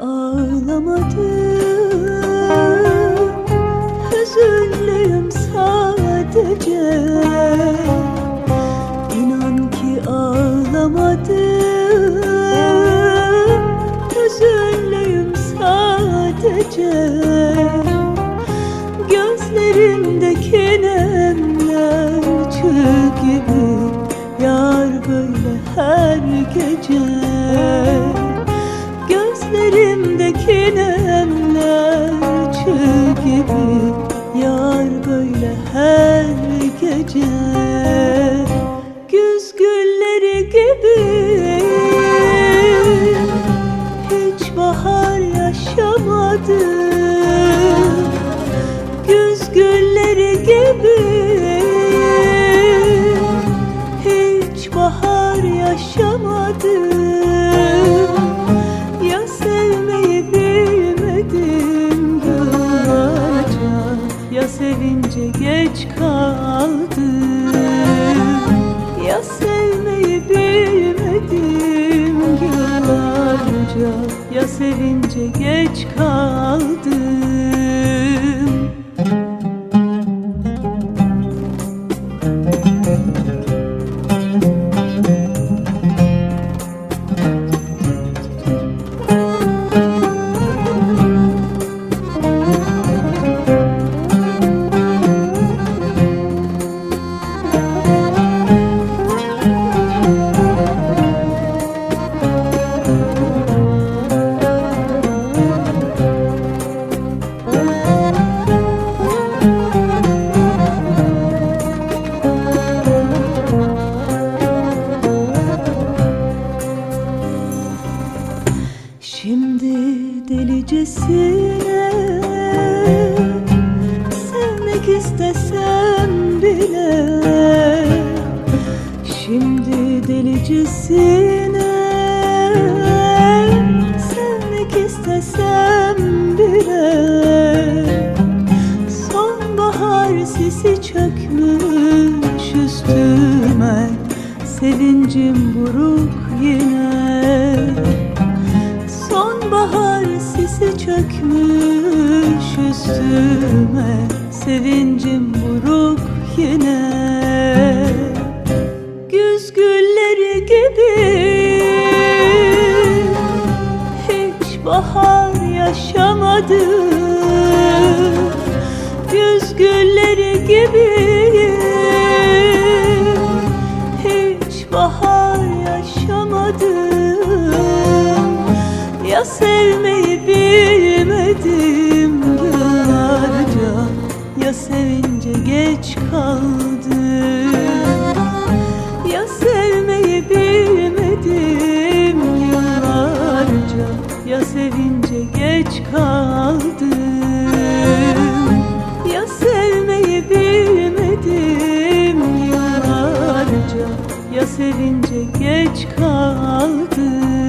İnan Gözlerimdeki nemler çığ gibi Yar böyle her gece. Güz gülleri gibi Hiç bahar yaşamadım Güz gülleri sevince geç kaldım. Ya sevmeyi bilmedim yıllarca Ya sevince geç kaldım Şimdi delicesine Sevmek istesem bile Şimdi delicesine Sevmek istesem bile Sonbahar sisi çökmüş üstüme Sevincim buruk Sonbahar sisi çökmüş üstüme. Sevincim buruk yine. Güz gülleri gibi. Hiç bahar yaşamadım Güz gülleri gibi. Hiç bahar yaşamadım Ya sevmeyi sevmeyi bilmedim. Yıllarca Ya sevince geç kaldım. Ya sevmeyi bilmedim. Yıllarca Ya sevince geç kaldım